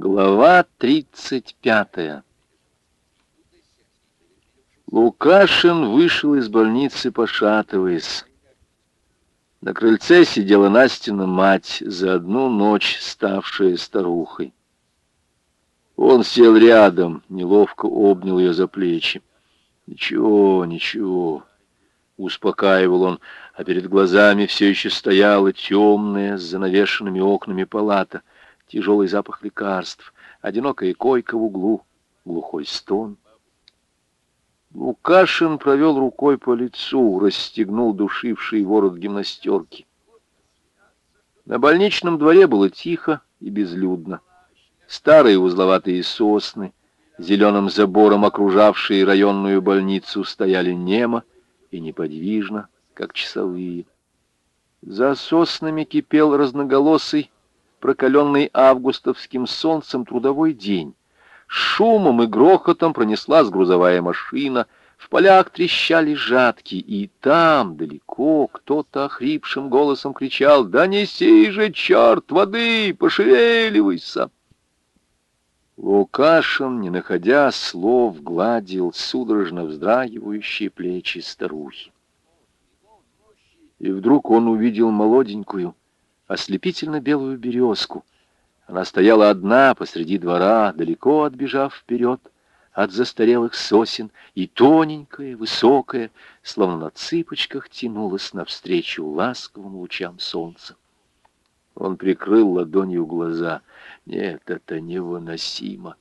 Глава 35 Лукашин вышел из больницы, пошатываясь. На крыльце сидела Настина мать, за одну ночь ставшая старухой. Он сел рядом, неловко обнял ее за плечи. «Ничего, ничего», — успокаивал он, а перед глазами все еще стояла темная с занавешенными окнами палата — тяжелый запах лекарств, одинокая койка в углу, глухой стон. Лукашин провел рукой по лицу, расстегнул душивший ворот гимнастерки. На больничном дворе было тихо и безлюдно. Старые узловатые сосны, зеленым забором окружавшие районную больницу, стояли немо и неподвижно, как часовые. За соснами кипел разноголосый прокаленный августовским солнцем трудовой день. Шумом и грохотом пронеслась грузовая машина, в полях трещали жатки, и там, далеко, кто-то охрипшим голосом кричал «Да неси же, черт, воды, пошевеливайся!» Лукашин, не находя слов, гладил судорожно вздрагивающие плечи старухи. И вдруг он увидел молоденькую, ослепительно белую березку. Она стояла одна посреди двора, далеко отбежав вперед от застарелых сосен, и тоненькая, высокая, словно на цыпочках тянулась навстречу ласковым лучам солнца. Он прикрыл ладонью глаза. Нет, это невыносимо.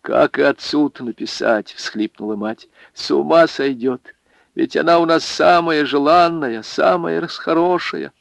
Как и отцу-то написать, всхлипнула мать. С ума сойдет. Ведь она у нас самая желанная, самая расхорошая.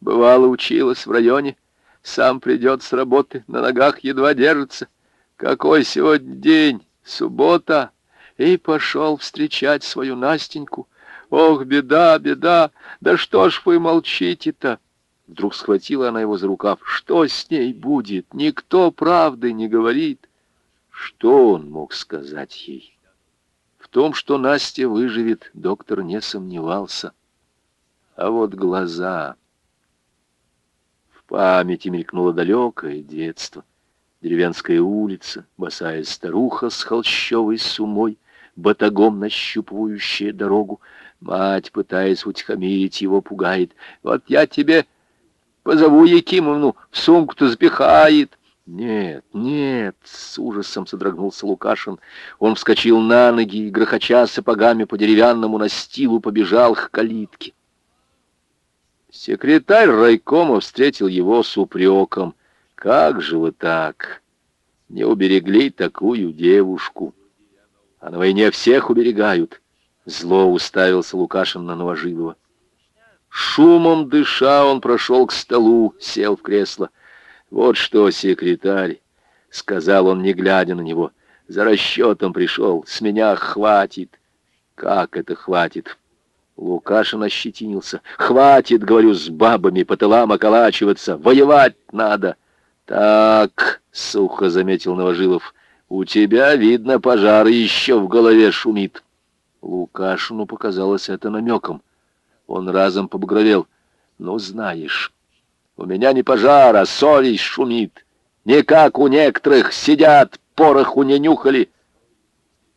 Бывало, училась в районе. Сам придет с работы, на ногах едва держится. Какой сегодня день? Суббота. И пошел встречать свою Настеньку. Ох, беда, беда! Да что ж вы молчите-то? Вдруг схватила она его за рукав. Что с ней будет? Никто правды не говорит. Что он мог сказать ей? В том, что Настя выживет, доктор не сомневался. А вот глаза памяти мелькнуло далекое детство. Деревенская улица, босая старуха с холщовой сумой, батагом нащупывающая дорогу. Мать, пытаясь утихомирить его, пугает. «Вот я тебе позову Якимовну, в сумку-то запихает». «Нет, нет!» — с ужасом содрогнулся Лукашин. Он вскочил на ноги и, грохоча сапогами по деревянному настилу, побежал к калитке. Секретарь райкома встретил его с упреком. «Как же вы так? Не уберегли такую девушку. А на войне всех уберегают». Зло уставился Лукашин на Новожилова. Шумом дыша он прошел к столу, сел в кресло. «Вот что, секретарь», — сказал он, не глядя на него, — «за расчетом пришел, с меня хватит». «Как это хватит?» Лукашин ощетинился. «Хватит, говорю, с бабами по тылам околачиваться. Воевать надо!» «Так», — сухо заметил Новожилов, — «у тебя, видно, пожар еще в голове шумит». Лукашину показалось это намеком. Он разом побагровел. «Ну, знаешь, у меня не пожар, а совесть шумит. Не как у некоторых сидят, пороху не нюхали».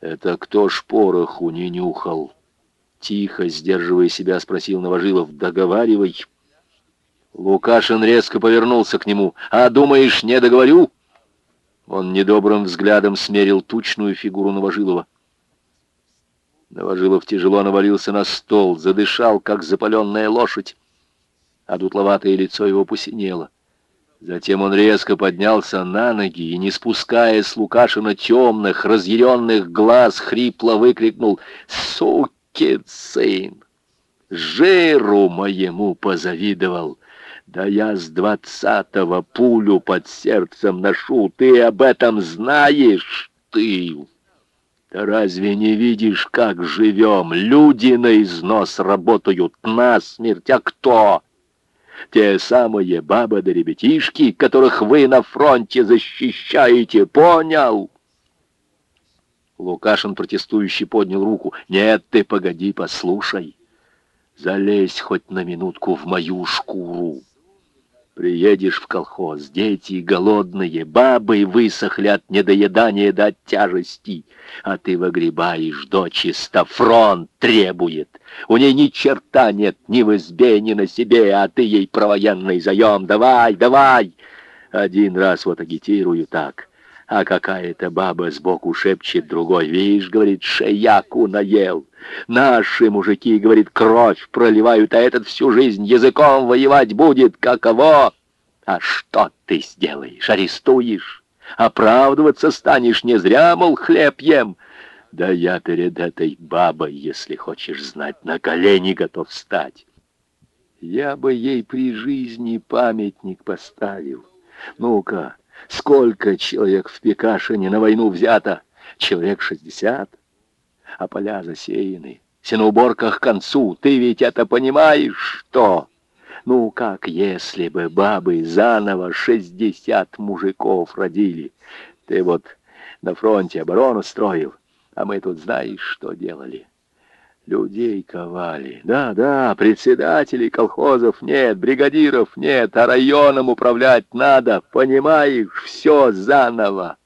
«Это кто ж пороху не нюхал?» Тихо, сдерживая себя, спросил Новожилов. «Договаривай». Лукашин резко повернулся к нему. «А думаешь, не договорю?» Он недобрым взглядом смерил тучную фигуру Новожилова. Новожилов тяжело навалился на стол, задышал, как запаленная лошадь, а дутловатое лицо его посинело. Затем он резко поднялся на ноги и, не спуская с Лукашина темных, разъяренных глаз, хрипло выкрикнул «Суки!» Сын! Жиру моему позавидовал. Да я с двадцатого пулю под сердцем ношу. Ты об этом знаешь, ты? Да разве не видишь, как живем? Люди на износ работают на смерть. А кто? Те самые бабы да ребятишки, которых вы на фронте защищаете, понял? Лукашин протестующий поднял руку. «Нет, ты погоди, послушай. Залезь хоть на минутку в мою шкуру. Приедешь в колхоз, дети голодные, бабы высохли от недоедания до тяжести, а ты выгребаешь дочисто, фронт требует. У ней ни черта нет ни в избе, ни на себе, а ты ей про военный заем. Давай, давай! Один раз вот агитирую так, а какая-то баба сбоку шепчет другой. Видишь, говорит, шеяку наел. Наши мужики, говорит, кровь проливают, а этот всю жизнь языком воевать будет. Каково? А что ты сделаешь? Арестуешь? Оправдываться станешь не зря, мол, хлеб ем. Да я перед этой бабой, если хочешь знать, на колени готов встать. Я бы ей при жизни памятник поставил. Ну-ка, сколько человек в Пекашине на войну взято? Человек шестьдесят а поля засеяны. Сеноуборка к концу. Ты ведь это понимаешь, что? Ну, как если бы бабы заново шестьдесят мужиков родили. Ты вот на фронте оборону строил, а мы тут знаешь, что делали. Людей ковали. Да, да, председателей колхозов нет, бригадиров нет, а районом управлять надо, понимаешь, все заново.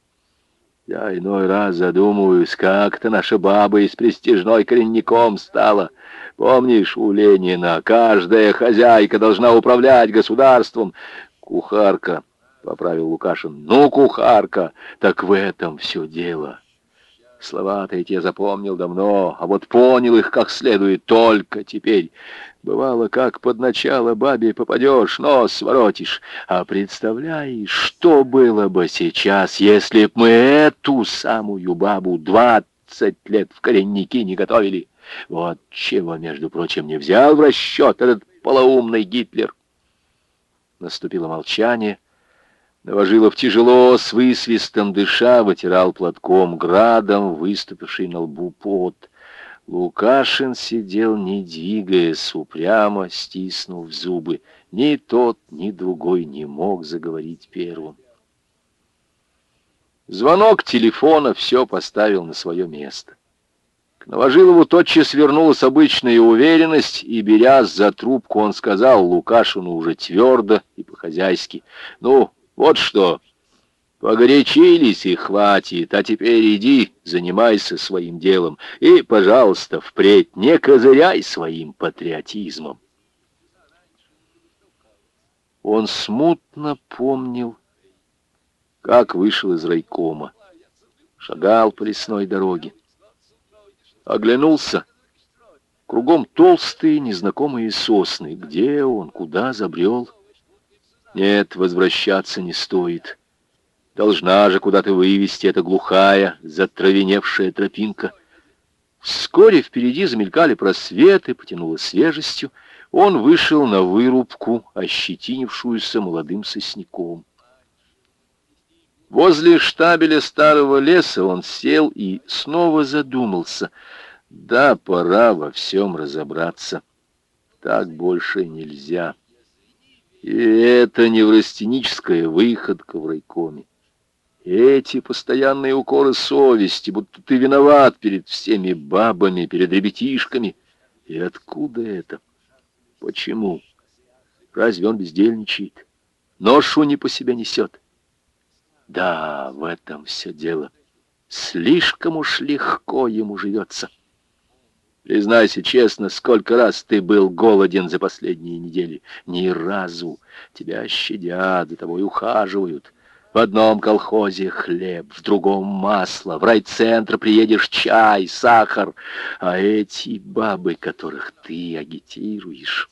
Я иной раз задумываюсь, как-то наша баба из престижной коренником стала. Помнишь, у Ленина каждая хозяйка должна управлять государством. Кухарка, — поправил Лукашин. Ну, кухарка, так в этом все дело. Слова-то эти я запомнил давно, а вот понял их как следует только теперь. Бывало, как под начало бабе попадешь, нос воротишь. А представляешь, что было бы сейчас, если б мы эту самую бабу двадцать лет в коренники не готовили? Вот чего, между прочим, не взял в расчет этот полоумный Гитлер. Наступило молчание. Новожилов тяжело, с высвистом дыша, вытирал платком градом, выступивший на лбу пот. Лукашин сидел, не двигаясь, упрямо стиснув зубы. Ни тот, ни другой не мог заговорить первым. Звонок телефона все поставил на свое место. К Новожилову тотчас вернулась обычная уверенность, и, берясь за трубку, он сказал Лукашину уже твердо и по-хозяйски, «Ну, вот что, погорячились и хватит, а теперь иди, занимайся своим делом, и, пожалуйста, впредь не козыряй своим патриотизмом. Он смутно помнил, как вышел из райкома, шагал по лесной дороге, оглянулся, кругом толстые незнакомые сосны, где он, куда забрел, — нет, возвращаться не стоит. Должна же куда-то вывести эта глухая, затравеневшая тропинка. Вскоре впереди замелькали просветы, потянуло свежестью. Он вышел на вырубку, ощетинившуюся молодым сосняком. Возле штабеля старого леса он сел и снова задумался. Да, пора во всем разобраться. Так больше нельзя. И это неврастеническая выходка в райкоме. Эти постоянные укоры совести, будто ты виноват перед всеми бабами, перед ребятишками. И откуда это? Почему? Разве он бездельничает? Ношу не по себе несет. Да, в этом все дело. Слишком уж легко ему живется. Признайся честно, сколько раз ты был голоден за последние недели? Ни разу. Тебя щадят, за тобой ухаживают. В одном колхозе хлеб, в другом масло, в райцентр приедешь чай, сахар. А эти бабы, которых ты агитируешь,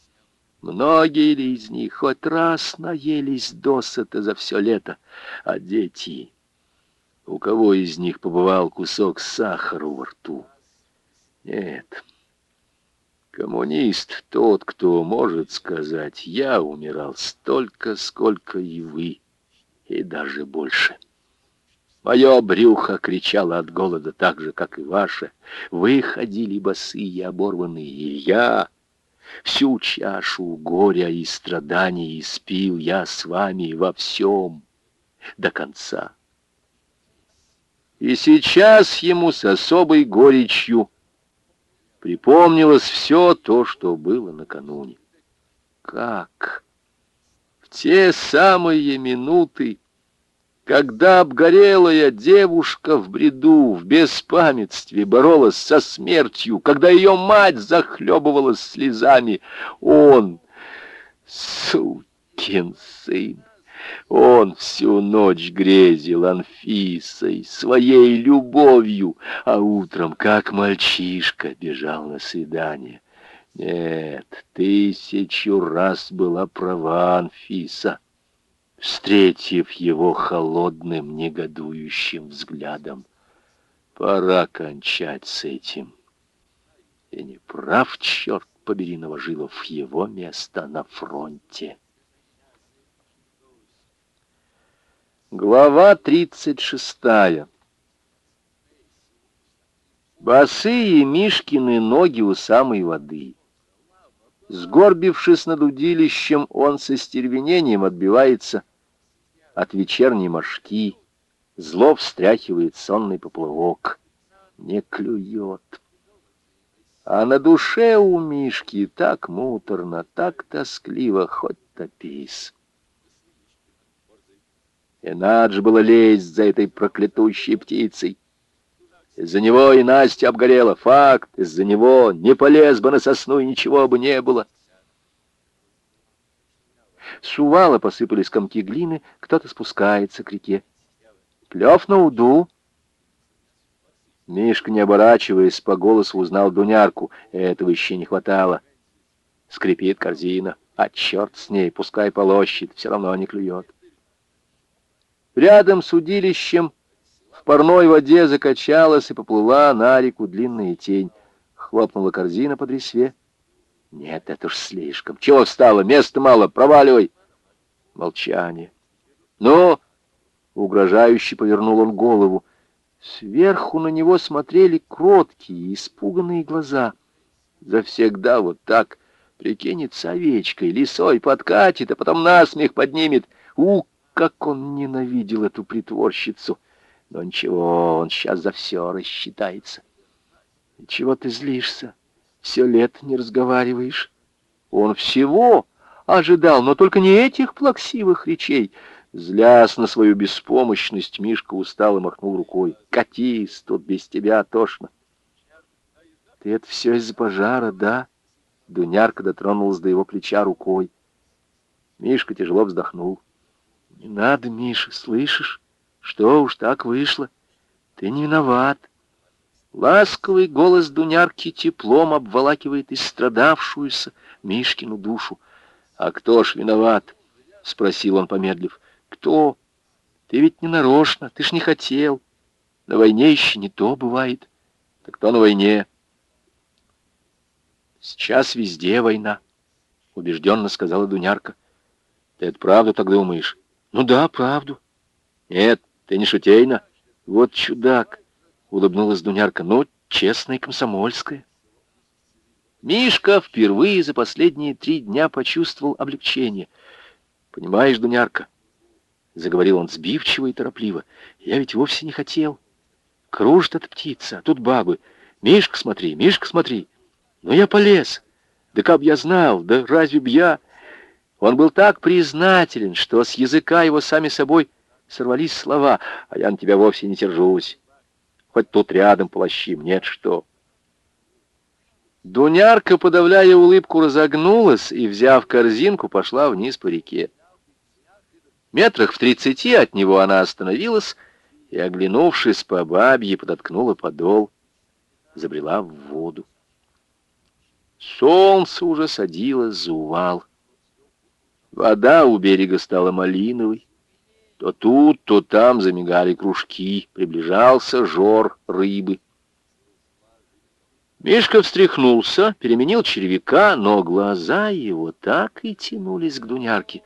многие ли из них хоть раз наелись досыта за все лето? А дети, у кого из них побывал кусок сахара во рту? Нет. Коммунист тот, кто может сказать, я умирал столько, сколько и вы, и даже больше. Мое брюхо кричало от голода так же, как и ваше. Вы ходили босые, оборванные, и я... Всю чашу горя и страданий испил я с вами во всем до конца. И сейчас ему с особой горечью Припомнилось все то, что было накануне. Как? В те самые минуты, когда обгорелая девушка в бреду, в беспамятстве боролась со смертью, когда ее мать захлебывалась слезами, он, сукин сын, он всю ночь грезил Анфисой, своей любовью, а утром, как мальчишка, бежал на свидание. Нет, тысячу раз была права Анфиса встретив его холодным, негодующим взглядом. Пора кончать с этим. И не прав, черт побери, Новожилов, его место на фронте. Глава тридцать шестая. Босые Мишкины ноги у самой воды. Сгорбившись над удилищем, он со стервенением отбивается от вечерней мошки, зло встряхивает сонный поплавок, не клюет. А на душе у Мишки так муторно, так тоскливо, хоть топись. И надо же было лезть за этой проклятущей птицей. Из-за него и Настя обгорела. Факт, из-за него не полез бы на сосну, и ничего бы не было. С увала посыпались комки глины, кто-то спускается к реке. Клев на уду. Мишка, не оборачиваясь, по голосу узнал Дунярку. Этого еще не хватало. Скрипит корзина. А черт с ней, пускай полощет, все равно не клюет. Рядом с удилищем в парной воде закачалась и поплыла на реку длинная тень. Хлопнула корзина под ресве. Нет, это уж слишком. Чего встала? Места мало. Проваливай. Молчание. Но, угрожающе повернул он голову, сверху на него смотрели кроткие, испуганные глаза. Завсегда вот так прикинется овечкой, лисой подкатит, а потом насмех поднимет. У, как он ненавидел эту притворщицу! Но ничего, он сейчас за все рассчитается. И чего ты злишься? все лет не разговариваешь. Он всего ожидал, но только не этих плаксивых речей. Злясь на свою беспомощность, Мишка устало махнул рукой. «Катись, тут без тебя тошно». «Ты это все из-за пожара, да?» Дунярка дотронулась до его плеча рукой. Мишка тяжело вздохнул. «Не надо, Миша, слышишь? Что уж так вышло? Ты не виноват. Ласковый голос Дунярки теплом обволакивает истрадавшуюся Мишкину душу. «А кто ж виноват?» — спросил он, помедлив. «Кто? Ты ведь не нарочно, ты ж не хотел. На войне еще не то бывает. Так кто на войне?» «Сейчас везде война», — убежденно сказала Дунярка. «Ты это правду так думаешь?» «Ну да, правду». «Нет, ты не шутейно. Вот чудак». — улыбнулась Дунярка. «Ну, честная комсомольская». Мишка впервые за последние три дня почувствовал облегчение. «Понимаешь, Дунярка?» — заговорил он сбивчиво и торопливо. «Я ведь вовсе не хотел. Кружит эта птица, а тут бабы. Мишка, смотри, Мишка, смотри. Ну, я полез. Да как я знал, да разве б я...» Он был так признателен, что с языка его сами собой сорвались слова, а я на тебя вовсе не тержусь. Хоть тут рядом плащим, нет что. Дунярка, подавляя улыбку, разогнулась и, взяв корзинку, пошла вниз по реке. Метрах в тридцати от него она остановилась и, оглянувшись по бабье, подоткнула подол, забрела в воду. Солнце уже садилось за увал. Вода у берега стала малиновой. То тут, то там замигали кружки, приближался жор рыбы. Мишка встряхнулся, переменил червяка, но глаза его так и тянулись к Дунярке.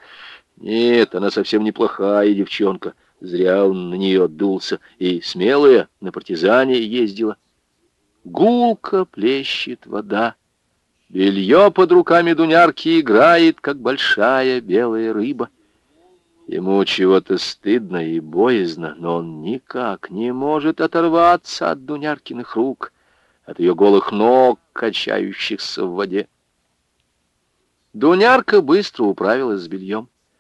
Нет, она совсем неплохая девчонка. Зря он на нее отдулся. И смелая на партизане ездила. Гулко плещет вода. Белье под руками Дунярки играет, как большая белая рыба. Ему чего-то стыдно и боязно, но он никак не может оторваться от Дуняркиных рук, от ее голых ног, качающихся в воде. Дунярка быстро управилась с бельем.